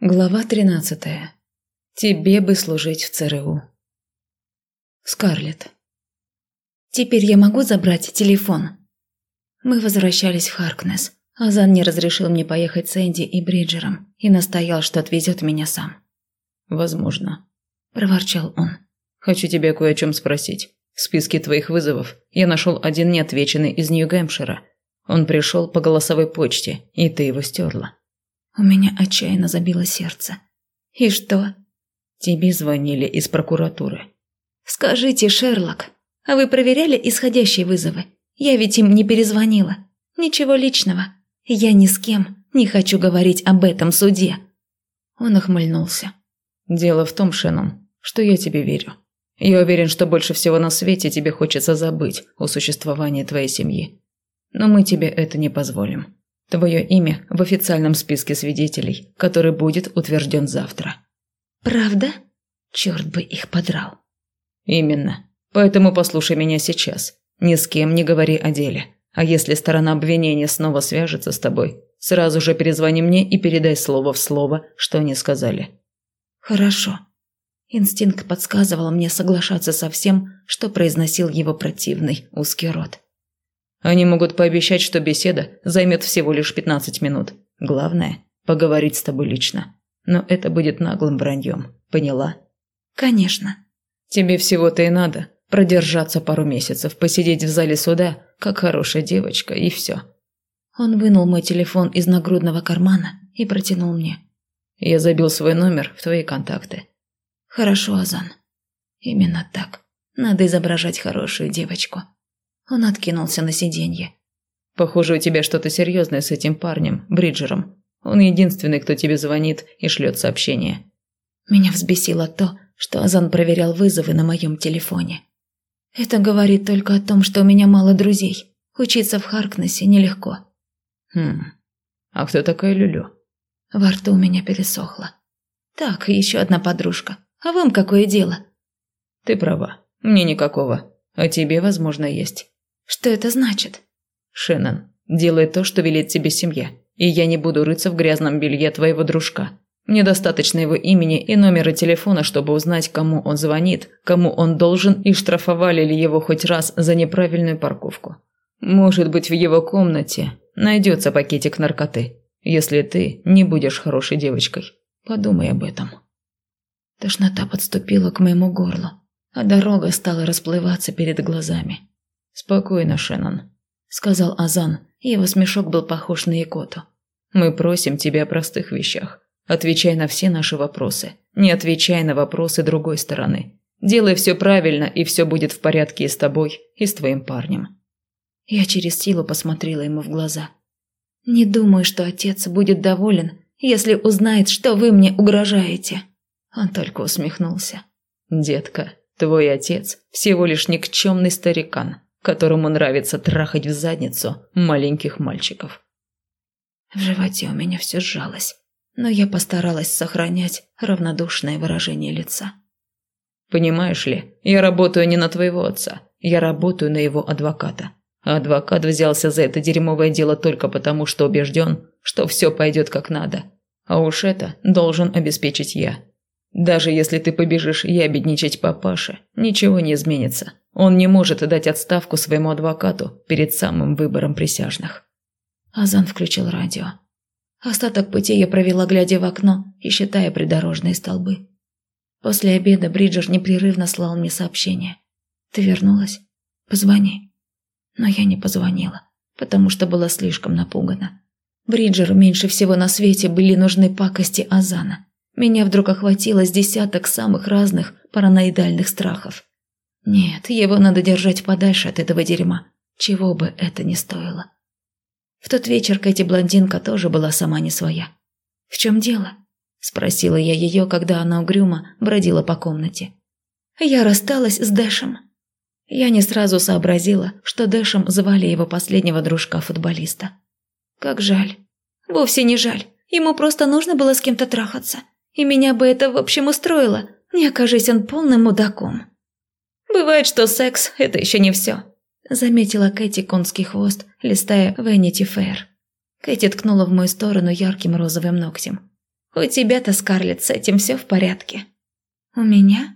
Глава тринадцатая. Тебе бы служить в ЦРУ. Скарлетт. Теперь я могу забрать телефон? Мы возвращались в Харкнес. Азан не разрешил мне поехать с Энди и Бриджером и настоял, что отвезет меня сам. «Возможно», – проворчал он. «Хочу тебя кое о чем спросить. В списке твоих вызовов я нашел один неотвеченный из Нью-Гэмпшира. Он пришел по голосовой почте, и ты его стерла». У меня отчаянно забило сердце. «И что?» «Тебе звонили из прокуратуры». «Скажите, Шерлок, а вы проверяли исходящие вызовы? Я ведь им не перезвонила. Ничего личного. Я ни с кем не хочу говорить об этом суде». Он охмыльнулся. «Дело в том, Шеннон, что я тебе верю. Я уверен, что больше всего на свете тебе хочется забыть о существовании твоей семьи. Но мы тебе это не позволим. Твое имя в официальном списке свидетелей, который будет утвержден завтра». «Правда? Черт бы их подрал». «Именно. Поэтому послушай меня сейчас. Ни с кем не говори о деле. А если сторона обвинения снова свяжется с тобой, сразу же перезвони мне и передай слово в слово, что они сказали». «Хорошо». Инстинкт подсказывал мне соглашаться со всем, что произносил его противный узкий рот. Они могут пообещать, что беседа займет всего лишь 15 минут. Главное – поговорить с тобой лично. Но это будет наглым враньем. Поняла? Конечно. Тебе всего-то и надо продержаться пару месяцев, посидеть в зале суда, как хорошая девочка, и все. Он вынул мой телефон из нагрудного кармана и протянул мне. Я забил свой номер в твои контакты. Хорошо, Азан. Именно так. Надо изображать хорошую девочку. Он откинулся на сиденье. «Похоже, у тебя что-то серьезное с этим парнем, Бриджером. Он единственный, кто тебе звонит и шлет сообщения». Меня взбесило то, что Азан проверял вызовы на моем телефоне. Это говорит только о том, что у меня мало друзей. Учиться в Харкнессе нелегко. Хм. А кто такая Люлю? Во рту у меня пересохло. Так, еще одна подружка. А вам какое дело? Ты права. Мне никакого. А тебе, возможно, есть. Что это значит? Шеннон, делай то, что велит тебе семья, и я не буду рыться в грязном белье твоего дружка. Мне достаточно его имени и номера телефона, чтобы узнать, кому он звонит, кому он должен и штрафовали ли его хоть раз за неправильную парковку. Может быть, в его комнате найдется пакетик наркоты, если ты не будешь хорошей девочкой. Подумай об этом. Тошнота подступила к моему горлу, а дорога стала расплываться перед глазами. «Спокойно, Шеннон», – сказал Азан, его смешок был похож на икоту. «Мы просим тебя о простых вещах. Отвечай на все наши вопросы. Не отвечай на вопросы другой стороны. Делай все правильно, и все будет в порядке и с тобой, и с твоим парнем». Я через силу посмотрела ему в глаза. «Не думаю, что отец будет доволен, если узнает, что вы мне угрожаете». Он только усмехнулся. «Детка, твой отец всего лишь никчемный старикан, которому нравится трахать в задницу маленьких мальчиков. В животе у меня все сжалось, но я постаралась сохранять равнодушное выражение лица. «Понимаешь ли, я работаю не на твоего отца, я работаю на его адвоката. А адвокат взялся за это дерьмовое дело только потому, что убежден, что все пойдет как надо. А уж это должен обеспечить я. Даже если ты побежишь ябедничать папаше, ничего не изменится. Он не может дать отставку своему адвокату перед самым выбором присяжных. Азан включил радио. Остаток пути я провела, глядя в окно и считая придорожные столбы. После обеда Бриджер непрерывно слал мне сообщения. «Ты вернулась? Позвони». Но я не позвонила, потому что была слишком напугана. Бриджеру меньше всего на свете были нужны пакости Азана. Меня вдруг охватило с десяток самых разных параноидальных страхов. Нет, его надо держать подальше от этого дерьма, чего бы это ни стоило. В тот вечер Кэти блондинка тоже была сама не своя. «В чем дело?» – спросила я ее, когда она угрюмо бродила по комнате. «Я рассталась с Дэшем». Я не сразу сообразила, что Дэшем звали его последнего дружка-футболиста. Как жаль. Вовсе не жаль. Ему просто нужно было с кем-то трахаться. И меня бы это в общем устроило, не окажись он полным мудаком. «Бывает, что секс – это еще не все», – заметила Кэти конский хвост, листая Vanity Fair. Кэти ткнула в мою сторону ярким розовым ногтем. У тебя-то, Скарлетт, с этим все в порядке. У меня?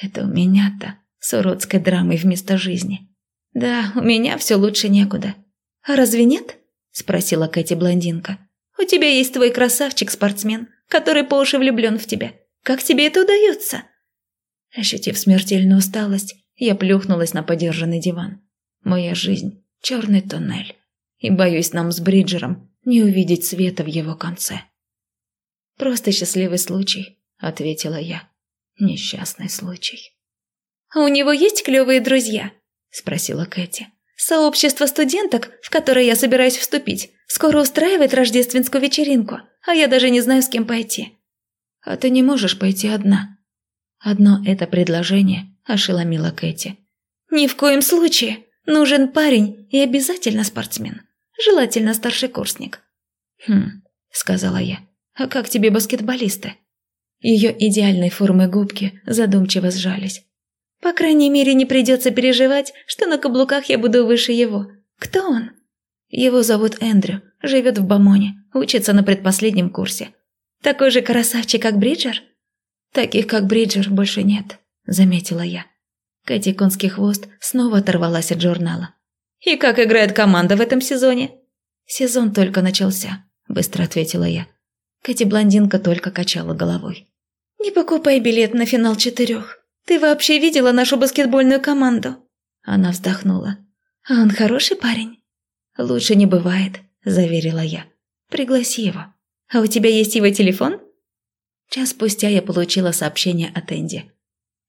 Это у меня-то с уродской драмой вместо жизни. Да, у меня все лучше некуда. А разве нет? Спросила Кэти блондинка. У тебя есть твой красавчик-спортсмен, который по уши влюблен в тебя. Как тебе это удается? Ощутив смертельную усталость, я плюхнулась на подержанный диван. Моя жизнь – черный туннель. И боюсь нам с Бриджером не увидеть света в его конце. «Просто счастливый случай», – ответила я. «Несчастный случай». «У него есть клевые друзья?» – спросила Кэти. «Сообщество студенток, в которое я собираюсь вступить, скоро устраивает рождественскую вечеринку, а я даже не знаю, с кем пойти». «А ты не можешь пойти одна». Одно это предложение ошеломило Кэти. «Ни в коем случае. Нужен парень и обязательно спортсмен. Желательно старший курсник». «Хм», – сказала я. «А как тебе баскетболисты?» Ее идеальной формы губки задумчиво сжались. «По крайней мере, не придется переживать, что на каблуках я буду выше его. Кто он?» «Его зовут Эндрю, живет в Бамоне, учится на предпоследнем курсе. Такой же красавчик, как Бриджер?» «Таких, как Бриджер, больше нет», – заметила я. Кэти Конский хвост снова оторвалась от журнала. «И как играет команда в этом сезоне?» «Сезон только начался», – быстро ответила я. Кэти блондинка только качала головой. «Не покупай билет на финал четырех. Ты вообще видела нашу баскетбольную команду?» Она вздохнула. «А он хороший парень?» «Лучше не бывает», – заверила я. «Пригласи его. А у тебя есть его телефон?» Час спустя я получила сообщение от Энди.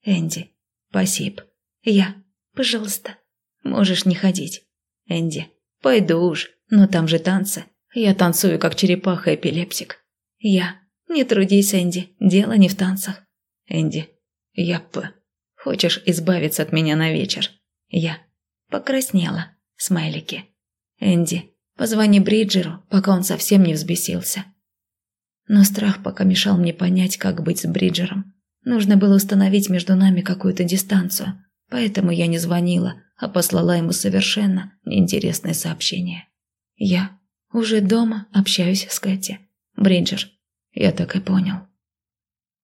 «Энди, спасибо. Я, пожалуйста, можешь не ходить. Энди, пойду уж, но там же танцы. Я танцую, как черепаха-эпилепсик. Я, не трудись, Энди, дело не в танцах. Энди, я п. Хочешь избавиться от меня на вечер? Я покраснела. Смайлики. Энди, позвони Бриджеру, пока он совсем не взбесился. Но страх пока мешал мне понять, как быть с Бриджером. Нужно было установить между нами какую-то дистанцию, поэтому я не звонила, а послала ему совершенно неинтересное сообщение. Я уже дома общаюсь с Кэти. Бриджер, я так и понял.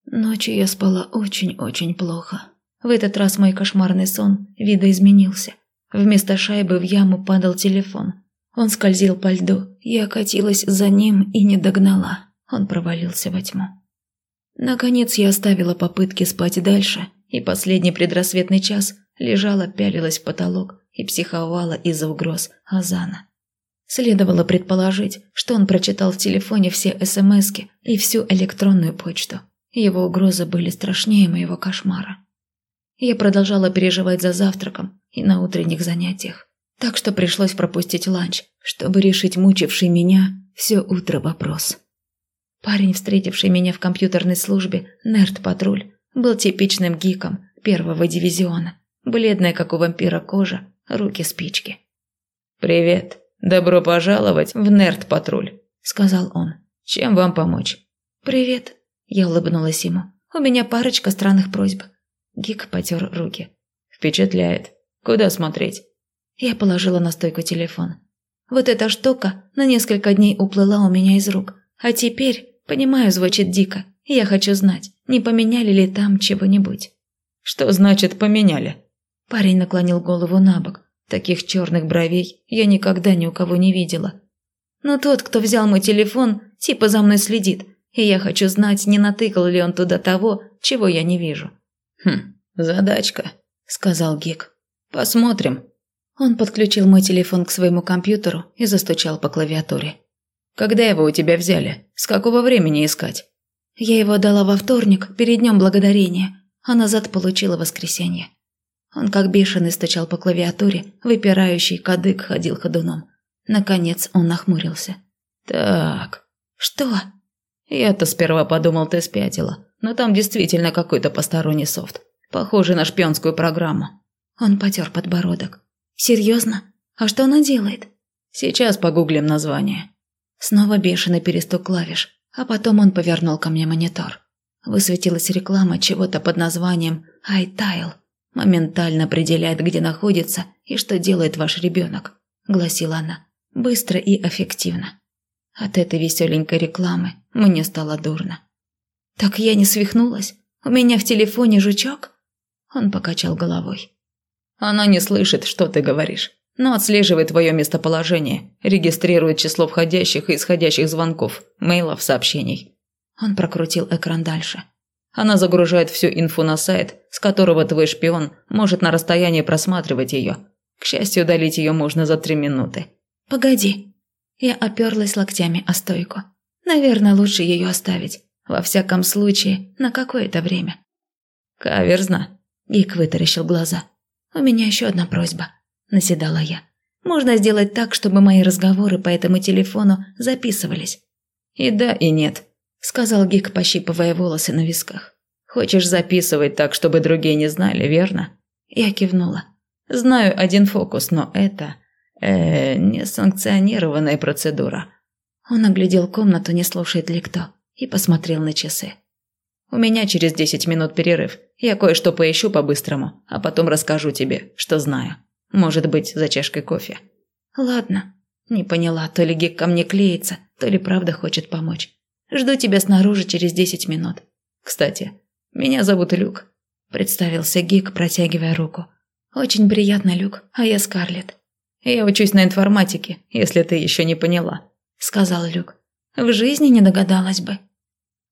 Ночью я спала очень-очень плохо. В этот раз мой кошмарный сон видоизменился. Вместо шайбы в яму падал телефон. Он скользил по льду, я катилась за ним и не догнала. Он провалился во тьму. Наконец я оставила попытки спать дальше, и последний предрассветный час лежала, пялилась в потолок и психовала из-за угроз Азана. Следовало предположить, что он прочитал в телефоне все СМСки и всю электронную почту. Его угрозы были страшнее моего кошмара. Я продолжала переживать за завтраком и на утренних занятиях, так что пришлось пропустить ланч, чтобы решить мучивший меня все утро вопрос. Парень, встретивший меня в компьютерной службе, Нерд-патруль, был типичным гиком первого дивизиона. Бледная, как у вампира кожа, руки спички. «Привет. Добро пожаловать в Нерд-патруль», – сказал он. «Чем вам помочь?» «Привет». Я улыбнулась ему. «У меня парочка странных просьб». Гик потер руки. «Впечатляет. Куда смотреть?» Я положила на стойку телефон. Вот эта штука на несколько дней уплыла у меня из рук. А теперь Понимаю, звучит дико. Я хочу знать, не поменяли ли там чего-нибудь. Что значит поменяли? Парень наклонил голову на бок. Таких черных бровей я никогда ни у кого не видела. Но тот, кто взял мой телефон, типа за мной следит, и я хочу знать, не натыкал ли он туда того, чего я не вижу. Хм, задачка, сказал Гик. Посмотрим. Он подключил мой телефон к своему компьютеру и застучал по клавиатуре. Когда его у тебя взяли? С какого времени искать?» «Я его дала во вторник, перед днем благодарения, а назад получила воскресенье». Он как бешеный стучал по клавиатуре, выпирающий кадык ходил ходуном. Наконец он нахмурился. «Так...» «Что?» «Я-то сперва подумал, ты спятила, но там действительно какой-то посторонний софт. Похоже на шпионскую программу». Он потер подбородок. «Серьезно? А что она делает?» «Сейчас погуглим название». Снова бешеный перестук клавиш, а потом он повернул ко мне монитор. Высветилась реклама чего-то под названием iTile. Моментально определяет, где находится и что делает ваш ребенок, гласила она. Быстро и эффективно. От этой веселенькой рекламы Мне стало дурно. «Так я не свихнулась? У меня в телефоне жучок?» Он покачал головой. «Она не слышит, что ты говоришь, но отслеживает твое местоположение, регистрирует число входящих и исходящих звонков, мейлов, сообщений». Он прокрутил экран дальше. Она загружает всю инфу на сайт, с которого твой шпион может на расстоянии просматривать ее. К счастью, удалить ее можно за три минуты. «Погоди». Я оперлась локтями о стойку. Наверное, лучше ее оставить. Во всяком случае, на какое-то время. «Каверзно», – Гик вытаращил глаза. «У меня еще одна просьба», – наседала я. «Можно сделать так, чтобы мои разговоры по этому телефону записывались». «И да, и нет», – сказал Гик, пощипывая волосы на висках. «Хочешь записывать так, чтобы другие не знали, верно?» Я кивнула. «Знаю один фокус, но это... э несанкционированная процедура». Он оглядел комнату, не слушает ли кто, и посмотрел на часы. «У меня через десять минут перерыв. Я кое-что поищу по-быстрому, а потом расскажу тебе, что знаю. Может быть, за чашкой кофе». «Ладно». Не поняла, то ли Гик ко мне клеится, то ли правда хочет помочь. Жду тебя снаружи через десять минут. Кстати, меня зовут Люк», – представился Гик, протягивая руку. «Очень приятно, Люк, а я Скарлетт». «Я учусь на информатике, если ты еще не поняла», – сказал Люк. «В жизни не догадалась бы».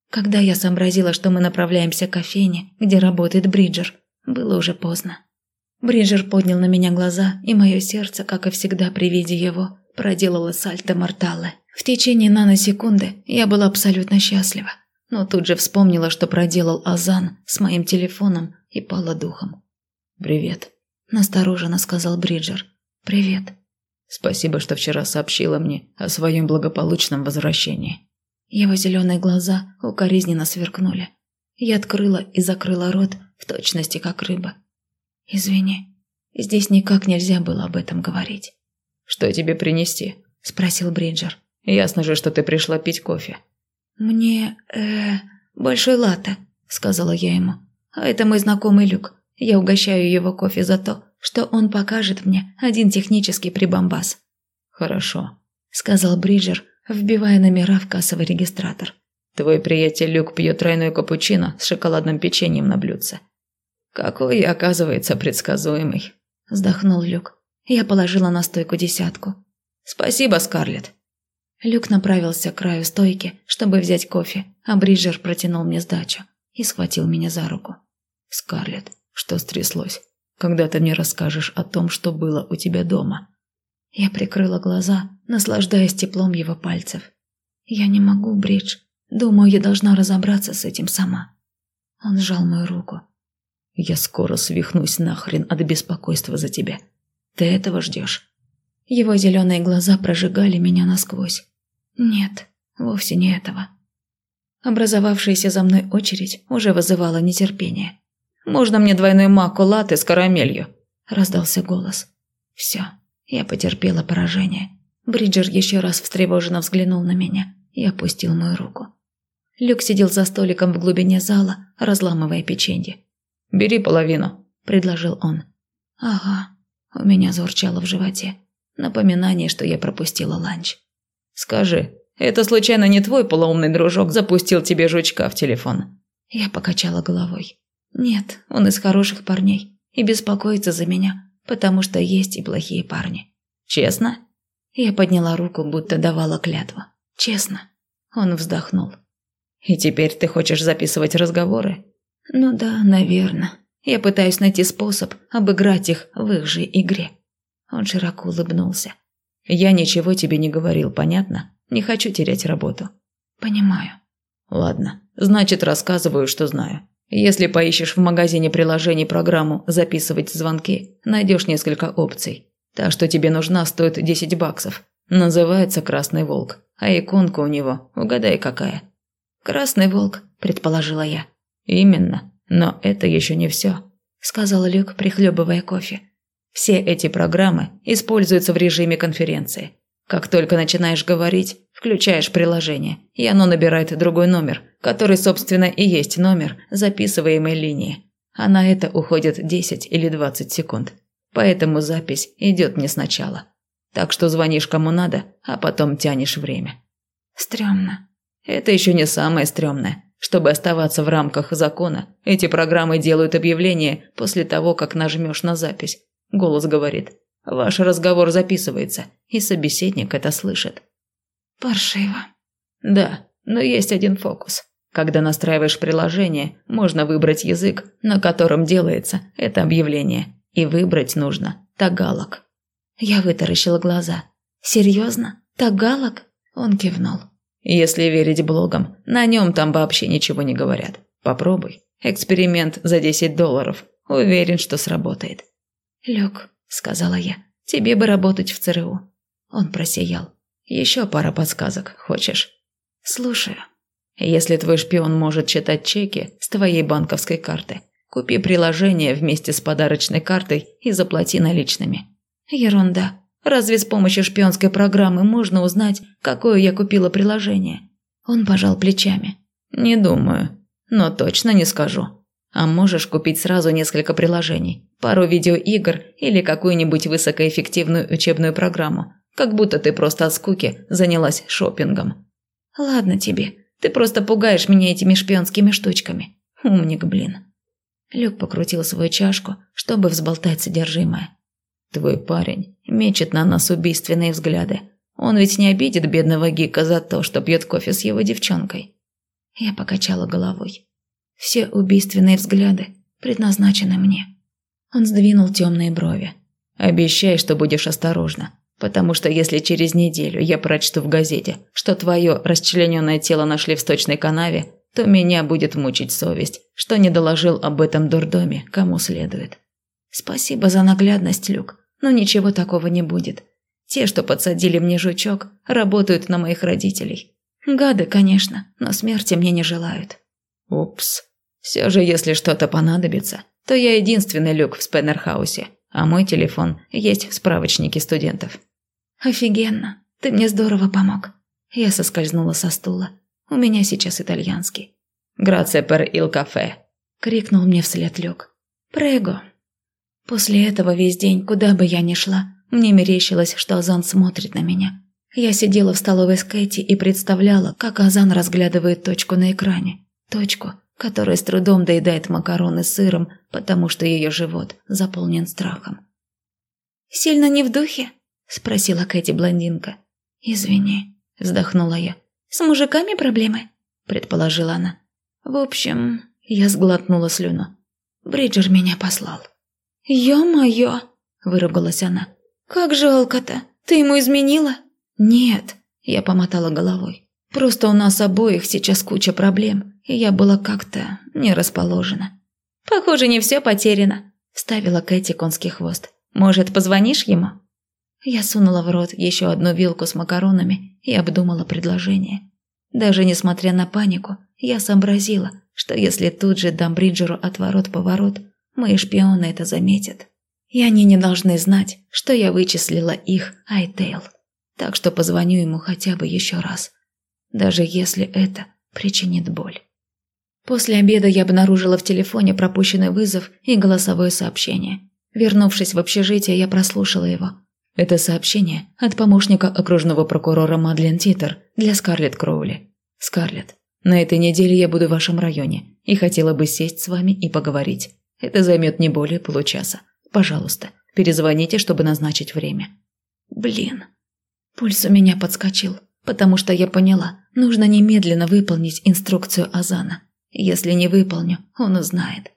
Когда я сообразила, что мы направляемся к кофейне, где работает Бриджер, было уже поздно. Бриджер поднял на меня глаза, и мое сердце, как и всегда при виде его, проделало сальто мортале. В течение наносекунды я была абсолютно счастлива, но тут же вспомнила, что проделал Азан с моим телефоном и пала духом. «Привет», – настороженно сказал Бриджер. «Привет». «Спасибо, что вчера сообщила мне о своем благополучном возвращении». Его зеленые глаза укоризненно сверкнули. Я открыла и закрыла рот в точности, как рыба. «Извини, здесь никак нельзя было об этом говорить». «Что тебе принести?» – спросил Бриджер. Ясно же, что ты пришла пить кофе». «Мне... э... большой латте», — сказала я ему. «А это мой знакомый Люк. Я угощаю его кофе за то, что он покажет мне один технический прибамбас». «Хорошо», — сказал Бриджер, вбивая номера в кассовый регистратор. «Твой приятель Люк пьет тройной капучино с шоколадным печеньем на блюдце». «Какой, оказывается, предсказуемый», — вздохнул Люк. Я положила на стойку десятку. «Спасибо, Скарлетт». Люк направился к краю стойки, чтобы взять кофе, а Бриджер протянул мне сдачу и схватил меня за руку. «Скарлетт, что стряслось? Когда ты мне расскажешь о том, что было у тебя дома?» Я прикрыла глаза, наслаждаясь теплом его пальцев. «Я не могу, Бридж. Думаю, я должна разобраться с этим сама». Он сжал мою руку. «Я скоро свихнусь нахрен от беспокойства за тебя. Ты этого ждешь?» Его зеленые глаза прожигали меня насквозь. Нет, вовсе не этого. Образовавшаяся за мной очередь уже вызывала нетерпение. «Можно мне двойной маку латте с карамелью?» – раздался голос. «Все, я потерпела поражение». Бриджер еще раз встревоженно взглянул на меня и опустил мою руку. Люк сидел за столиком в глубине зала, разламывая печенье. «Бери половину», – предложил он. «Ага», – у меня заурчало в животе. Напоминание, что я пропустила ланч. «Скажи, это случайно не твой полоумный дружок запустил тебе жучка в телефон?» Я покачала головой. «Нет, он из хороших парней и беспокоится за меня, потому что есть и плохие парни». «Честно?» Я подняла руку, будто давала клятву. «Честно». Он вздохнул. «И теперь ты хочешь записывать разговоры?» «Ну да, наверное. Я пытаюсь найти способ обыграть их в их же игре». Он широко улыбнулся. «Я ничего тебе не говорил, понятно? Не хочу терять работу». «Понимаю». «Ладно, значит, рассказываю, что знаю. Если поищешь в магазине приложений программу «Записывать звонки», найдешь несколько опций. Та, что тебе нужна, стоит 10 баксов. Называется «Красный волк», а иконка у него, угадай какая. «Красный волк», – предположила я. «Именно, но это еще не все», – сказал Люк, прихлебывая кофе. Все эти программы используются в режиме конференции. Как только начинаешь говорить, включаешь приложение, и оно набирает другой номер, который, собственно, и есть номер записываемой линии. А на это уходит 10 или 20 секунд. Поэтому запись идет не сначала. Так что звонишь кому надо, а потом тянешь время. Стремно. Это еще не самое стрёмное. Чтобы оставаться в рамках закона, эти программы делают объявление после того, как нажмешь на запись. Голос говорит «Ваш разговор записывается», и собеседник это слышит. Паршиво. Да, но есть один фокус. Когда настраиваешь приложение, можно выбрать язык, на котором делается это объявление. И выбрать нужно тагалок. Я вытаращила глаза. «Серьезно? Тагалок?» Он кивнул. Если верить блогам, на нем там вообще ничего не говорят. Попробуй. Эксперимент за 10 долларов. Уверен, что сработает. «Люк», — сказала я, — «тебе бы работать в ЦРУ». Он просиял. «Еще пара подсказок. Хочешь?» «Слушаю». «Если твой шпион может читать чеки с твоей банковской карты, купи приложение вместе с подарочной картой и заплати наличными». «Ерунда. Разве с помощью шпионской программы можно узнать, какое я купила приложение?» Он пожал плечами. «Не думаю, но точно не скажу. А можешь купить сразу несколько приложений, пару видеоигр или какую-нибудь высокоэффективную учебную программу, как будто ты просто от скуки занялась шопингом». «Ладно тебе, ты просто пугаешь меня этими шпионскими штучками. Умник, блин». Люк покрутил свою чашку, чтобы взболтать содержимое. Твой парень мечет на нас убийственные взгляды. Он ведь не обидит бедного Гика за то, что пьет кофе с его девчонкой. Я покачала головой. Все убийственные взгляды предназначены мне. Он сдвинул темные брови. Обещай, что будешь осторожна, потому что если через неделю я прочту в газете, что твое расчлененное тело нашли в сточной канаве, то меня будет мучить совесть, что не доложил об этом дурдоме, кому следует. Спасибо за наглядность, Люк, но ничего такого не будет. Те, что подсадили мне жучок, работают на моих родителей. Гады, конечно, но смерти мне не желают. Упс. Все же, если что-то понадобится, то я единственный Люк в Спеннерхаусе, а мой телефон есть в справочнике студентов. Офигенно. Ты мне здорово помог. Я соскользнула со стула. У меня сейчас итальянский. «Грация пер ил кафе», — крикнул мне вслед Люк. «Прего», После этого весь день, куда бы я ни шла, мне мерещилось, что Азан смотрит на меня. Я сидела в столовой с Кэти и представляла, как Азан разглядывает точку на экране. Точку, которая с трудом доедает макароны сыром, потому что ее живот заполнен страхом. «Сильно не в духе?» – спросила Кэти блондинка. «Извини», – вздохнула я. «С мужиками проблемы?» – предположила она. «В общем...» – я сглотнула слюну. «Бриджер меня послал». «Ё-моё!» – выругалась она. «Как жалко-то! Ты ему изменила?» «Нет», – я помотала головой. «Просто у нас обоих сейчас куча проблем, и я была как-то не расположена». «Похоже, не все потеряно», – вставила Кэти конский хвост. «Может, позвонишь ему?» Я сунула в рот еще одну вилку с макаронами и обдумала предложение. Даже несмотря на панику, я сообразила, что если тут же дам Бриджеру отворот-поворот, Мои шпионы это заметят. И они не должны знать, что я вычислила их Айтейл. Так что позвоню ему хотя бы еще раз. Даже если это причинит боль. После обеда я обнаружила в телефоне пропущенный вызов и голосовое сообщение. Вернувшись в общежитие, я прослушала его. Это сообщение от помощника окружного прокурора Мадлен Титер для Скарлетт Кроули. «Скарлетт, на этой неделе я буду в вашем районе и хотела бы сесть с вами и поговорить. Это займет не более получаса. Пожалуйста, перезвоните, чтобы назначить время». «Блин». Пульс у меня подскочил, потому что я поняла, нужно немедленно выполнить инструкцию Азана. Если не выполню, он узнает.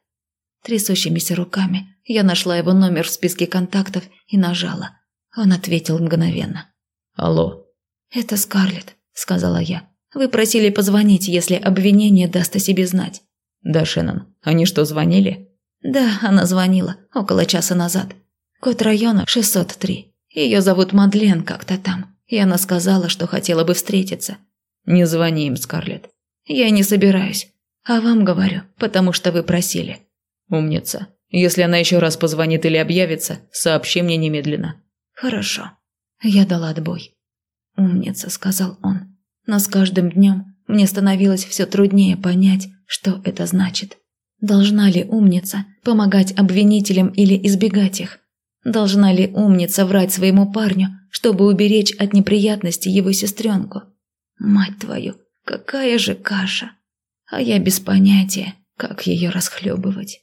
Трясущимися руками я нашла его номер в списке контактов и нажала. Он ответил мгновенно. «Алло». «Это Скарлетт», — сказала я. «Вы просили позвонить, если обвинение даст о себе знать». «Да, Шеннон, они что, звонили?» Да, она звонила около часа назад. Код района 603. Ее зовут Мадлен как-то там. И она сказала, что хотела бы встретиться. Не звони им, Скарлетт. Я не собираюсь. А вам говорю, потому что вы просили. Умница. Если она еще раз позвонит или объявится, сообщи мне немедленно. Хорошо. Я дала отбой. Умница, сказал он. Но с каждым днем мне становилось все труднее понять, что это значит. Должна ли умница помогать обвинителям или избегать их? Должна ли умница врать своему парню, чтобы уберечь от неприятностей его сестренку? Мать твою, Какая же каша! А я без понятия, как ее расхлебывать.